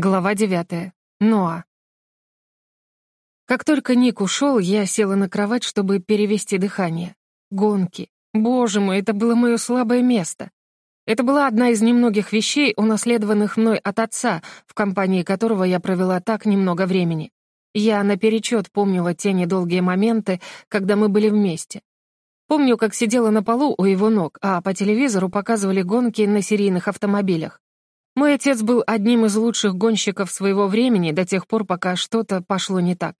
Глава девятая. Ноа. Как только Ник ушел, я села на кровать, чтобы перевести дыхание. Гонки. Боже мой, это было мое слабое место. Это была одна из немногих вещей, унаследованных мной от отца, в компании которого я провела так немного времени. Я наперечет помнила те недолгие моменты, когда мы были вместе. Помню, как сидела на полу у его ног, а по телевизору показывали гонки на серийных автомобилях. Мой отец был одним из лучших гонщиков своего времени до тех пор, пока что-то пошло не так.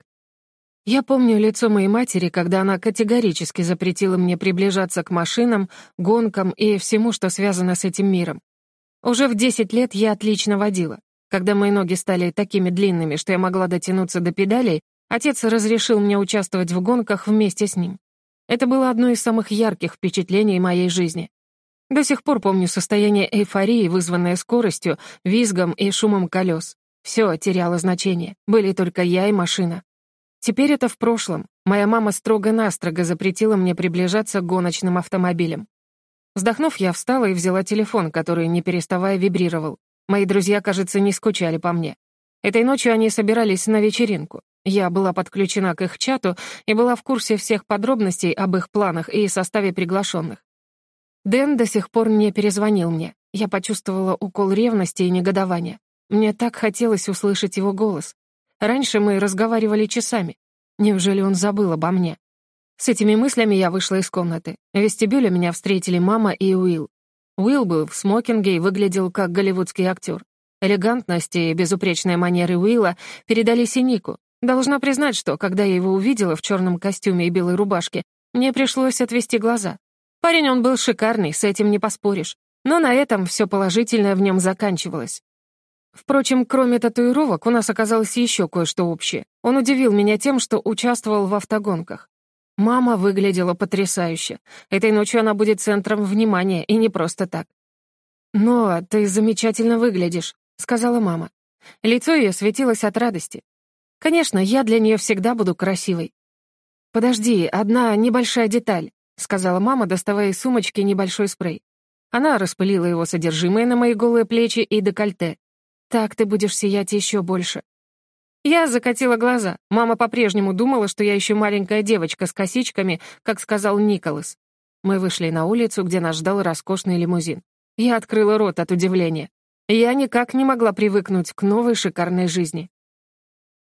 Я помню лицо моей матери, когда она категорически запретила мне приближаться к машинам, гонкам и всему, что связано с этим миром. Уже в 10 лет я отлично водила. Когда мои ноги стали такими длинными, что я могла дотянуться до педалей, отец разрешил мне участвовать в гонках вместе с ним. Это было одно из самых ярких впечатлений моей жизни. До сих пор помню состояние эйфории, вызванное скоростью, визгом и шумом колес. Все теряло значение, были только я и машина. Теперь это в прошлом. Моя мама строго-настрого запретила мне приближаться к гоночным автомобилям. Вздохнув, я встала и взяла телефон, который, не переставая, вибрировал. Мои друзья, кажется, не скучали по мне. Этой ночью они собирались на вечеринку. Я была подключена к их чату и была в курсе всех подробностей об их планах и составе приглашенных. Дэн до сих пор не перезвонил мне. Я почувствовала укол ревности и негодования. Мне так хотелось услышать его голос. Раньше мы разговаривали часами. Неужели он забыл обо мне? С этими мыслями я вышла из комнаты. В вестибюле меня встретили мама и Уилл. Уилл был в смокинге и выглядел как голливудский актер. Элегантность и безупречные манеры Уилла передались и Нику. Должна признать, что, когда я его увидела в черном костюме и белой рубашке, мне пришлось отвести глаза. Парень он был шикарный, с этим не поспоришь. Но на этом все положительное в нем заканчивалось. Впрочем, кроме татуировок, у нас оказалось еще кое-что общее. Он удивил меня тем, что участвовал в автогонках. Мама выглядела потрясающе. Этой ночью она будет центром внимания, и не просто так. «Но ты замечательно выглядишь», — сказала мама. Лицо ее светилось от радости. «Конечно, я для нее всегда буду красивой». «Подожди, одна небольшая деталь. — сказала мама, доставая из сумочки небольшой спрей. Она распылила его содержимое на мои голые плечи и декольте. «Так ты будешь сиять еще больше». Я закатила глаза. Мама по-прежнему думала, что я еще маленькая девочка с косичками, как сказал Николас. Мы вышли на улицу, где нас ждал роскошный лимузин. Я открыла рот от удивления. Я никак не могла привыкнуть к новой шикарной жизни.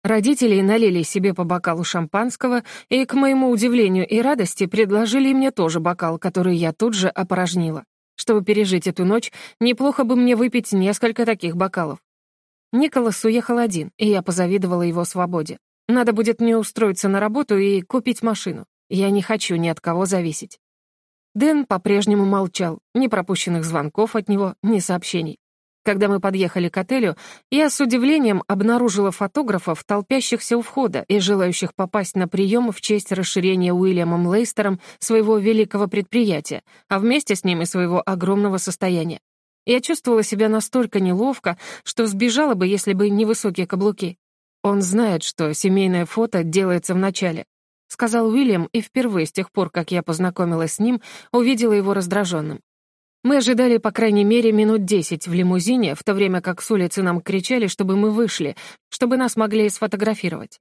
Родители налили себе по бокалу шампанского и, к моему удивлению и радости, предложили мне тоже бокал, который я тут же опорожнила. Чтобы пережить эту ночь, неплохо бы мне выпить несколько таких бокалов. Николас уехал один, и я позавидовала его свободе. Надо будет мне устроиться на работу и купить машину. Я не хочу ни от кого зависеть. Дэн по-прежнему молчал, ни пропущенных звонков от него, ни сообщений. Когда мы подъехали к отелю, я с удивлением обнаружила фотографов, толпящихся у входа и желающих попасть на прием в честь расширения Уильямом Лейстером своего великого предприятия, а вместе с ним и своего огромного состояния. Я чувствовала себя настолько неловко, что сбежала бы, если бы не высокие каблуки. «Он знает, что семейное фото делается вначале», — сказал Уильям, и впервые с тех пор, как я познакомилась с ним, увидела его раздраженным. Мы ожидали, по крайней мере, минут десять в лимузине, в то время как с улицы нам кричали, чтобы мы вышли, чтобы нас могли сфотографировать.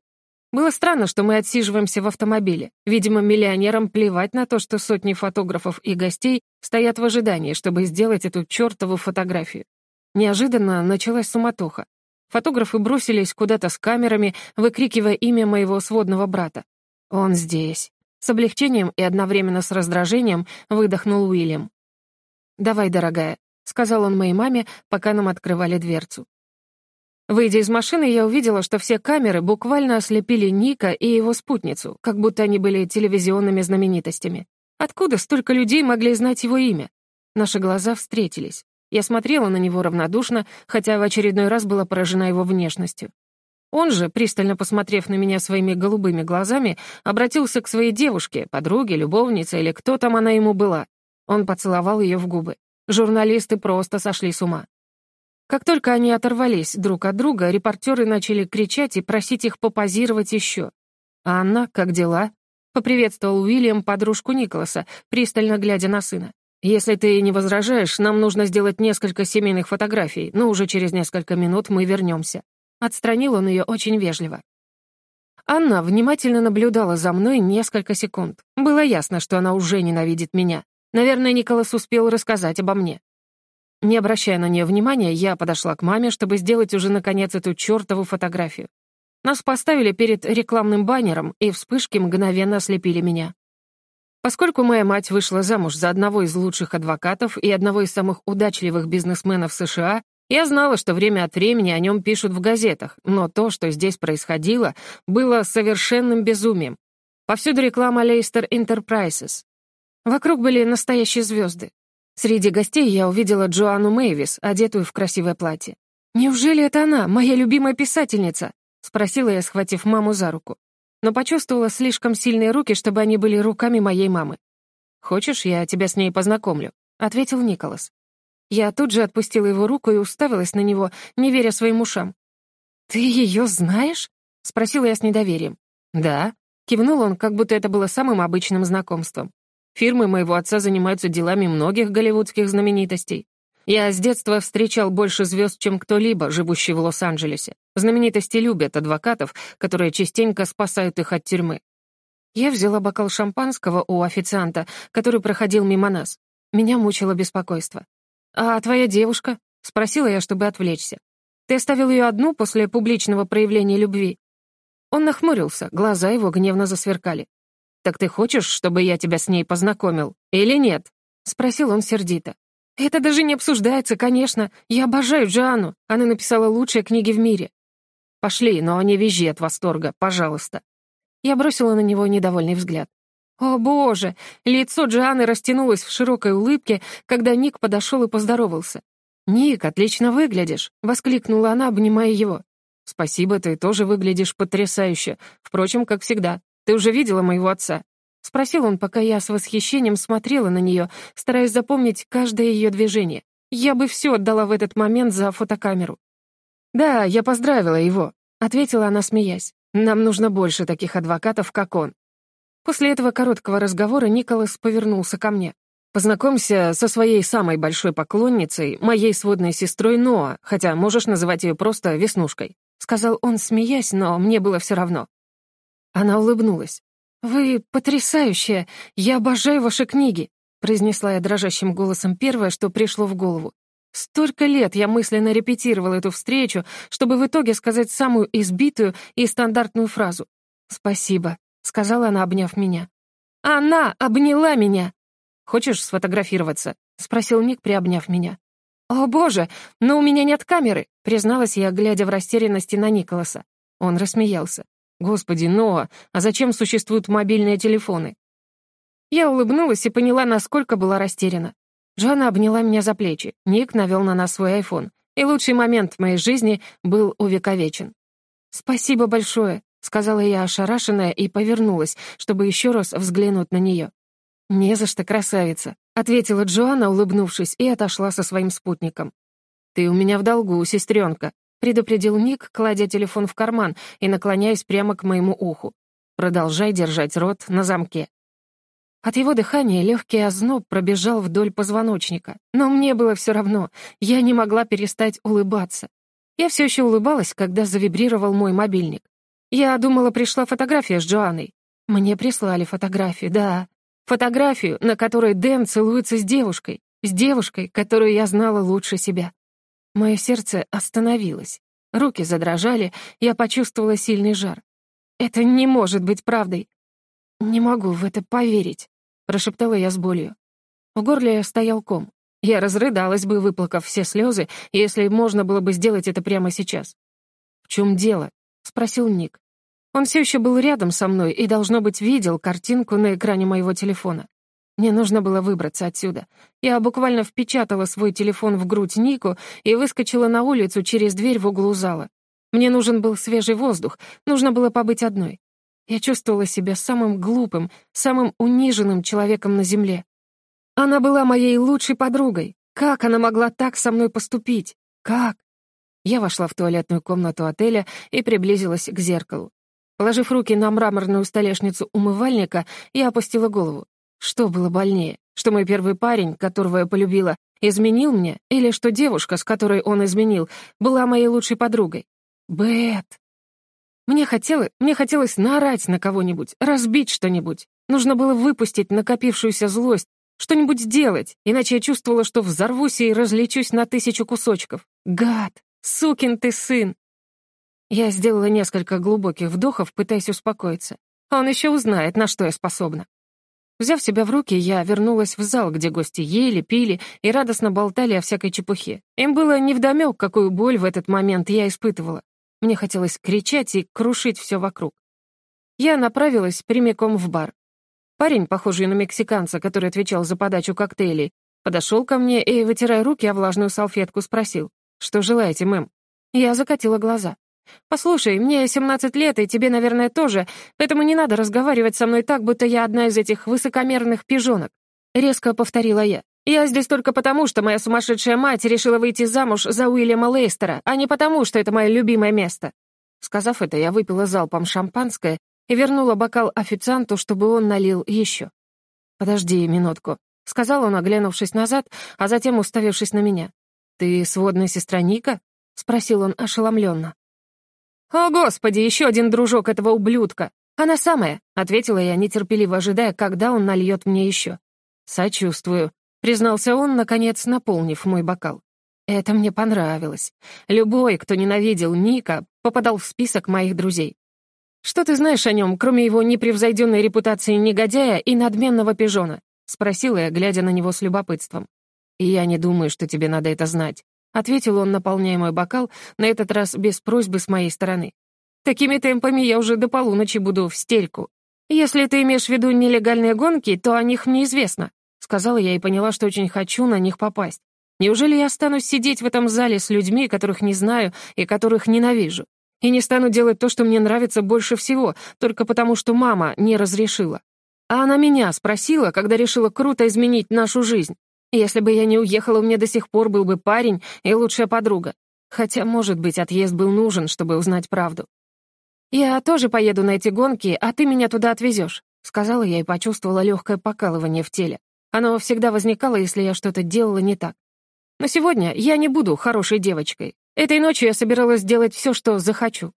Было странно, что мы отсиживаемся в автомобиле. Видимо, миллионерам плевать на то, что сотни фотографов и гостей стоят в ожидании, чтобы сделать эту чертову фотографию. Неожиданно началась суматоха. Фотографы бросились куда-то с камерами, выкрикивая имя моего сводного брата. «Он здесь». С облегчением и одновременно с раздражением выдохнул Уильям. «Давай, дорогая», — сказал он моей маме, пока нам открывали дверцу. Выйдя из машины, я увидела, что все камеры буквально ослепили Ника и его спутницу, как будто они были телевизионными знаменитостями. Откуда столько людей могли знать его имя? Наши глаза встретились. Я смотрела на него равнодушно, хотя в очередной раз была поражена его внешностью. Он же, пристально посмотрев на меня своими голубыми глазами, обратился к своей девушке, подруге, любовнице или кто там она ему была, он поцеловал ее в губы. Журналисты просто сошли с ума. Как только они оторвались друг от друга, репортеры начали кричать и просить их попозировать еще. «Анна, как дела?» — поприветствовал Уильям подружку Николаса, пристально глядя на сына. «Если ты не возражаешь, нам нужно сделать несколько семейных фотографий, но уже через несколько минут мы вернемся». Отстранил он ее очень вежливо. Анна внимательно наблюдала за мной несколько секунд. Было ясно, что она уже ненавидит меня. Наверное, Николас успел рассказать обо мне. Не обращая на нее внимания, я подошла к маме, чтобы сделать уже, наконец, эту чертову фотографию. Нас поставили перед рекламным баннером, и вспышки мгновенно ослепили меня. Поскольку моя мать вышла замуж за одного из лучших адвокатов и одного из самых удачливых бизнесменов США, я знала, что время от времени о нем пишут в газетах, но то, что здесь происходило, было совершенным безумием. Повсюду реклама Leicester Enterprises. Вокруг были настоящие звезды. Среди гостей я увидела Джоанну Мэйвис, одетую в красивое платье. «Неужели это она, моя любимая писательница?» — спросила я, схватив маму за руку но почувствовала слишком сильные руки, чтобы они были руками моей мамы. «Хочешь, я тебя с ней познакомлю?» — ответил Николас. Я тут же отпустила его руку и уставилась на него, не веря своим ушам. «Ты ее знаешь?» — спросила я с недоверием. «Да», — кивнул он, как будто это было самым обычным знакомством. «Фирмы моего отца занимаются делами многих голливудских знаменитостей. Я с детства встречал больше звезд, чем кто-либо, живущий в Лос-Анджелесе. Знаменитости любят адвокатов, которые частенько спасают их от тюрьмы. Я взяла бокал шампанского у официанта, который проходил мимо нас. Меня мучило беспокойство. «А твоя девушка?» — спросила я, чтобы отвлечься. «Ты оставил ее одну после публичного проявления любви?» Он нахмурился, глаза его гневно засверкали. «Так ты хочешь, чтобы я тебя с ней познакомил, или нет?» — спросил он сердито. «Это даже не обсуждается, конечно. Я обожаю Джоанну. Она написала лучшие книги в мире». «Пошли, но не визжи от восторга, пожалуйста». Я бросила на него недовольный взгляд. «О, боже!» Лицо Джоанны растянулось в широкой улыбке, когда Ник подошел и поздоровался. «Ник, отлично выглядишь!» — воскликнула она, обнимая его. «Спасибо, ты тоже выглядишь потрясающе. Впрочем, как всегда. Ты уже видела моего отца?» — спросил он, пока я с восхищением смотрела на нее, стараясь запомнить каждое ее движение. Я бы все отдала в этот момент за фотокамеру. «Да, я поздравила его», — ответила она, смеясь. «Нам нужно больше таких адвокатов, как он». После этого короткого разговора Николас повернулся ко мне. «Познакомься со своей самой большой поклонницей, моей сводной сестрой Ноа, хотя можешь называть ее просто Веснушкой», — сказал он, смеясь, но мне было все равно. Она улыбнулась. «Вы потрясающая! Я обожаю ваши книги!» произнесла я дрожащим голосом первое, что пришло в голову. Столько лет я мысленно репетировала эту встречу, чтобы в итоге сказать самую избитую и стандартную фразу. «Спасибо», — сказала она, обняв меня. «Она обняла меня!» «Хочешь сфотографироваться?» — спросил Ник, приобняв меня. «О, боже, но у меня нет камеры», — призналась я, глядя в растерянности на Николаса. Он рассмеялся. Господи, Ноа, а зачем существуют мобильные телефоны? Я улыбнулась и поняла, насколько была растеряна. Джоанна обняла меня за плечи, Ник навел на нас свой айфон, и лучший момент в моей жизни был увековечен. «Спасибо большое», — сказала я ошарашенная и повернулась, чтобы еще раз взглянуть на нее. «Не за что, красавица», — ответила Джоанна, улыбнувшись, и отошла со своим спутником. «Ты у меня в долгу, сестренка», предупредил Ник, кладя телефон в карман и наклоняясь прямо к моему уху. «Продолжай держать рот на замке». От его дыхания легкий озноб пробежал вдоль позвоночника. Но мне было все равно, я не могла перестать улыбаться. Я все еще улыбалась, когда завибрировал мой мобильник. Я думала, пришла фотография с Джоанной. Мне прислали фотографию, да. Фотографию, на которой Дэн целуется с девушкой. С девушкой, которую я знала лучше себя. Мое сердце остановилось. Руки задрожали, я почувствовала сильный жар. «Это не может быть правдой!» «Не могу в это поверить», — прошептала я с болью. В горле стоял ком. Я разрыдалась бы, выплакав все слезы, если можно было бы сделать это прямо сейчас. «В чем дело?» — спросил Ник. Он все еще был рядом со мной и, должно быть, видел картинку на экране моего телефона. Мне нужно было выбраться отсюда. Я буквально впечатала свой телефон в грудь Нику и выскочила на улицу через дверь в углу зала. Мне нужен был свежий воздух, нужно было побыть одной. Я чувствовала себя самым глупым, самым униженным человеком на земле. Она была моей лучшей подругой. Как она могла так со мной поступить? Как? Я вошла в туалетную комнату отеля и приблизилась к зеркалу. Положив руки на мраморную столешницу умывальника, я опустила голову. Что было больнее, Что мой первый парень, которого я полюбила, изменил мне, или что девушка, с которой он изменил, была моей лучшей подругой. Бет. Мне хотелось, мне хотелось наорать на кого-нибудь, разбить что-нибудь. Нужно было выпустить накопившуюся злость, что-нибудь сделать, иначе я чувствовала, что взорвусь и разлечусь на тысячу кусочков. Гад! Сукин ты сын! Я сделала несколько глубоких вдохов, пытаясь успокоиться. Он еще узнает, на что я способна. Взяв себя в руки, я вернулась в зал, где гости ели, пили и радостно болтали о всякой чепухе. Им было невдомёк, какую боль в этот момент я испытывала. Мне хотелось кричать и крушить все вокруг. Я направилась прямиком в бар. Парень, похожий на мексиканца, который отвечал за подачу коктейлей, подошел ко мне и, вытирая руки о влажную салфетку, спросил, «Что желаете, мэм?» Я закатила глаза. «Послушай, мне 17 лет, и тебе, наверное, тоже, поэтому не надо разговаривать со мной так, будто я одна из этих высокомерных пижонок», — резко повторила я. «Я здесь только потому, что моя сумасшедшая мать решила выйти замуж за Уильяма Лейстера, а не потому, что это мое любимое место». Сказав это, я выпила залпом шампанское и вернула бокал официанту, чтобы он налил еще. «Подожди минутку», — сказал он, оглянувшись назад, а затем уставившись на меня. «Ты сводная сестра Ника?» — спросил он ошеломленно. «О, Господи, еще один дружок этого ублюдка! Она самая!» — ответила я, нетерпеливо ожидая, когда он нальет мне еще. «Сочувствую», — признался он, наконец наполнив мой бокал. Это мне понравилось. Любой, кто ненавидел Ника, попадал в список моих друзей. «Что ты знаешь о нем, кроме его непревзойденной репутации негодяя и надменного пижона?» — спросила я, глядя на него с любопытством. «И я не думаю, что тебе надо это знать», — ответил он, наполняя мой бокал, на этот раз без просьбы с моей стороны. «Такими темпами я уже до полуночи буду в стельку. Если ты имеешь в виду нелегальные гонки, то о них мне известно», — сказала я и поняла, что очень хочу на них попасть. Неужели я останусь сидеть в этом зале с людьми, которых не знаю и которых ненавижу? И не стану делать то, что мне нравится больше всего, только потому, что мама не разрешила. А она меня спросила, когда решила круто изменить нашу жизнь. Если бы я не уехала, у меня до сих пор был бы парень и лучшая подруга. Хотя, может быть, отъезд был нужен, чтобы узнать правду. «Я тоже поеду на эти гонки, а ты меня туда отвезешь», — сказала я и почувствовала легкое покалывание в теле. Оно всегда возникало, если я что-то делала не так. Но сегодня я не буду хорошей девочкой. Этой ночью я собиралась сделать все, что захочу.